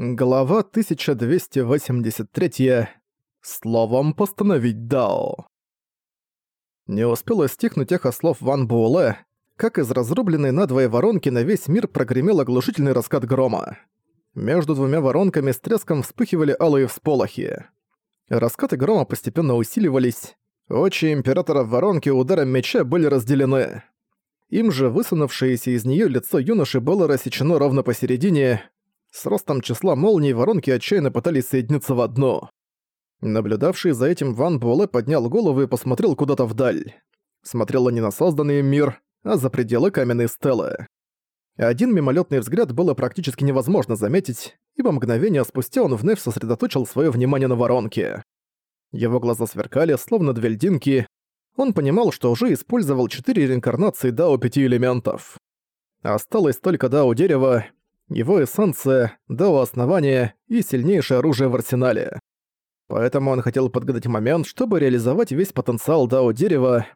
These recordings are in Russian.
Глава 1283. Словом постановить Дао. Не успело стихнуть эхо слов Ван Буэлэ, как из разрубленной надвое воронки на весь мир прогремел оглушительный раскат грома. Между двумя воронками с треском вспыхивали алые всполохи. Раскаты грома постепенно усиливались. Очи Императора в воронке ударом меча были разделены. Им же высунувшееся из нее лицо юноши было рассечено ровно посередине, с ростом числа молний воронки отчаянно пытались соединиться в одно. Наблюдавший за этим Ван Буэлэ поднял голову и посмотрел куда-то вдаль. Смотрел не на созданный мир, а за пределы каменной стелы. Один мимолетный взгляд было практически невозможно заметить, ибо мгновение спустя он вновь сосредоточил свое внимание на воронке. Его глаза сверкали, словно две льдинки. Он понимал, что уже использовал четыре реинкарнации Дао пяти элементов. Осталось только Дао дерева, его эссенция, дао основания и сильнейшее оружие в арсенале. Поэтому он хотел подгадать момент, чтобы реализовать весь потенциал дао дерева.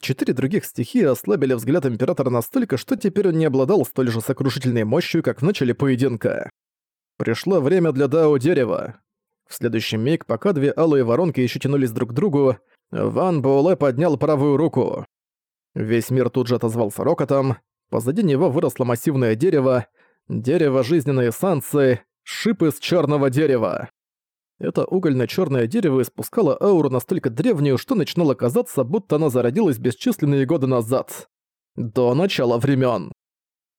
Четыре других стихии ослабили взгляд Императора настолько, что теперь он не обладал столь же сокрушительной мощью, как в начале поединка. Пришло время для дао дерева. В следующий миг, пока две алые воронки еще тянулись друг к другу, Ван Буэлэ поднял правую руку. Весь мир тут же отозвался рокотом, позади него выросло массивное дерево, Дерево жизненной эссенции, шип из черного дерева. Это угольно-черное дерево испускало ауру настолько древнюю, что начинало казаться, будто оно зародилось бесчисленные годы назад. До начала времен.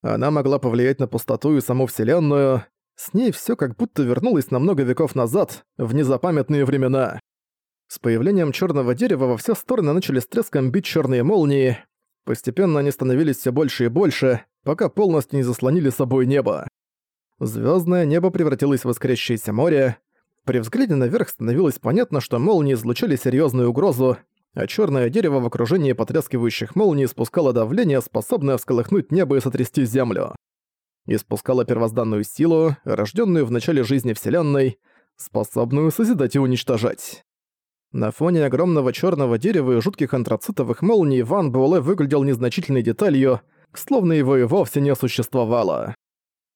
Она могла повлиять на пустоту и саму Вселенную. С ней все как будто вернулось на много веков назад, в незапамятные времена. С появлением черного дерева во все стороны начали с треском бить черные молнии. Постепенно они становились все больше и больше, пока полностью не заслонили собой небо. Звездное небо превратилось в искрящееся море. При взгляде наверх становилось понятно, что молнии излучали серьезную угрозу, а черное дерево в окружении потрескивающих молний спускало давление, способное всколыхнуть небо и сотрясти землю. Испускало первозданную силу, рожденную в начале жизни Вселенной, способную созидать и уничтожать. На фоне огромного черного дерева и жутких антрацитовых молний Ван Буэлэ выглядел незначительной деталью, словно его и вовсе не существовало.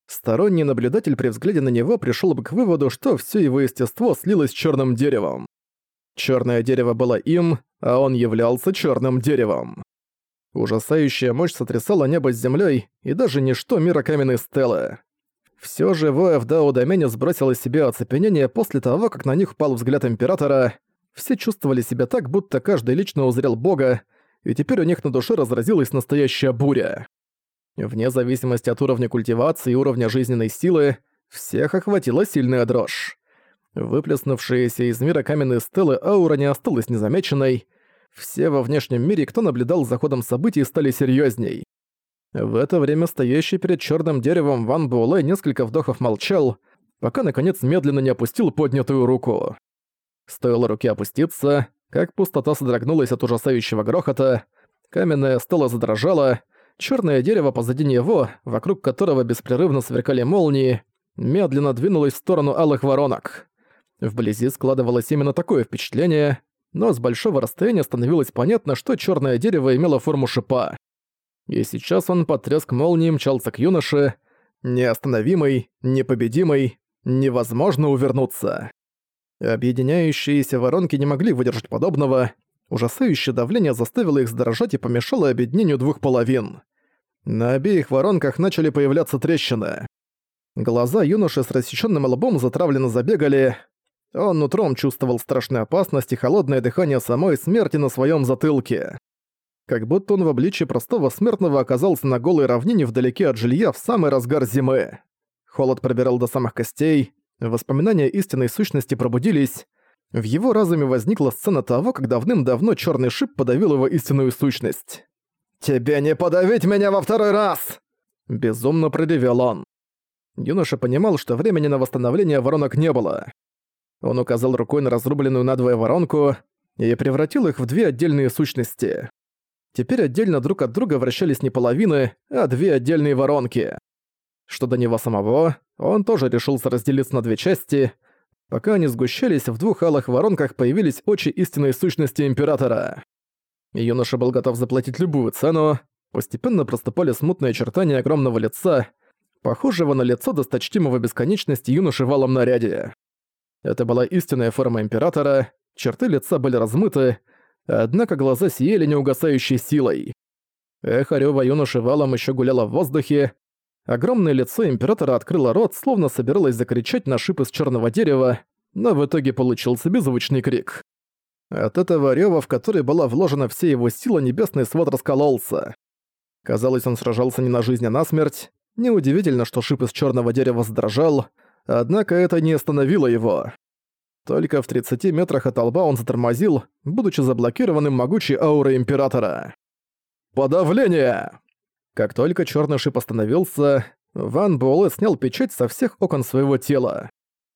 Сторонний наблюдатель при взгляде на него пришел бы к выводу, что все его естество слилось с черным деревом. Черное дерево было им, а он являлся черным деревом. Ужасающая мощь сотрясала небо с землей и даже ничто мира каменной стелы. Все живое в Дао-домене сбросило себе оцепенение после того, как на них упал взгляд Императора. Все чувствовали себя так, будто каждый лично узрел Бога, и теперь у них на душе разразилась настоящая буря. Вне зависимости от уровня культивации и уровня жизненной силы, всех охватила сильная дрожь. Выплеснувшаяся из мира каменной стелы аура не осталась незамеченной. Все во внешнем мире, кто наблюдал за ходом событий, стали серьезней. В это время стоящий перед черным деревом Ван Буэлэ несколько вдохов молчал, пока наконец медленно не опустил поднятую руку. Стоило руке опуститься, как пустота содрогнулась от ужасающего грохота, каменная стела задрожала, черное дерево позади него, вокруг которого беспрерывно сверкали молнии, медленно двинулось в сторону алых воронок. Вблизи складывалось именно такое впечатление, но с большого расстояния становилось понятно, что черное дерево имело форму шипа. И сейчас он под треск молнии мчался к юноше, неостановимый, непобедимый, невозможно увернуться. Объединяющиеся воронки не могли выдержать подобного. Ужасающее давление заставило их задрожать и помешало объединению двух половин. На обеих воронках начали появляться трещины. Глаза юноши с рассечённым лбом затравленно забегали. Он утром чувствовал страшную опасность и холодное дыхание самой смерти на своём затылке. Как будто он в обличье простого смертного оказался на голой равнине вдалеке от жилья в самый разгар зимы. Холод пробирал до самых костей, Воспоминания истинной сущности пробудились. В его разуме возникла сцена того, как давным-давно черный шип подавил его истинную сущность. «Тебе не подавить меня во второй раз!» Безумно проревел он. Юноша понимал, что времени на восстановление воронок не было. Он указал рукой на разрубленную надвое воронку и превратил их в две отдельные сущности. Теперь отдельно друг от друга вращались не половины, а две отдельные воронки. Что до него самого, он тоже решился разделиться на две части. Пока они сгущались, в двух алых воронках появились очи истинной сущности Императора. Юноша был готов заплатить любую цену. Постепенно проступали смутные очертания огромного лица. похожего на лицо досточтимого бесконечности юноши в алом наряде. Это была истинная форма Императора, черты лица были размыты, однако глаза сияли неугасающей силой. Эхо рёва юноши валом ещё гуляло в воздухе, огромное лицо Императора открыло рот, словно собиралось закричать на шип из черного дерева, но в итоге получился беззвучный крик. От этого рёва, в который была вложена вся его сила, небесный свод раскололся. Казалось, он сражался не на жизнь, а на смерть. Неудивительно, что шип из черного дерева задрожал, однако это не остановило его. Только в 30 метрах от лба он затормозил, будучи заблокированным могучей аурой Императора. «Подавление!» Как только черный шип остановился, Ван Буэлэ снял печать со всех окон своего тела.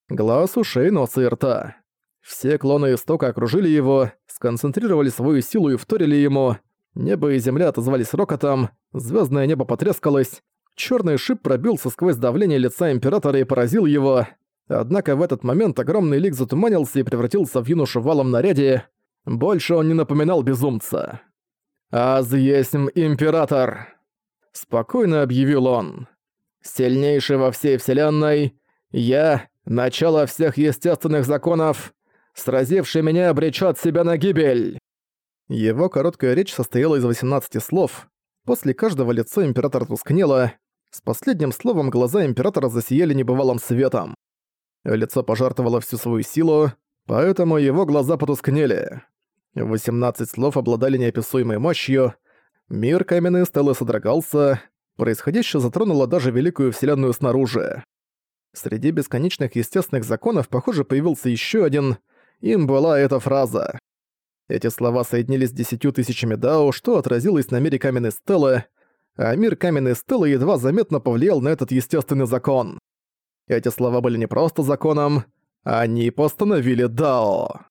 Глаз, ушей, носа и рта. Все клоны истока окружили его, сконцентрировали свою силу и вторили ему. Небо и земля отозвались рокотом, звездное небо потрескалось, черный шип пробился сквозь давление лица Императора и поразил его. Однако в этот момент огромный лик затуманился и превратился в юношу валом наряде. Больше он не напоминал безумца. «Аз есмь Император!» Спокойно объявил он. «Сильнейший во всей Вселенной, я — начало всех естественных законов, сразивший меня обречет себя на гибель!» Его короткая речь состояла из 18 слов. После каждого лицо императора тускнело. С последним словом глаза императора засияли небывалым светом. Лицо пожертвовало всю свою силу, поэтому его глаза потускнели. 18 слов обладали неописуемой мощью. Мир каменной стелы содрогался. Происходящее затронуло даже великую вселенную снаружи. Среди бесконечных естественных законов, похоже, появился еще один. Им была эта фраза. Эти слова соединились с десятью тысячами дао, что отразилось на мире каменной стелы, а мир каменной стелы едва заметно повлиял на этот естественный закон. Эти слова были не просто законом, они постановили дао.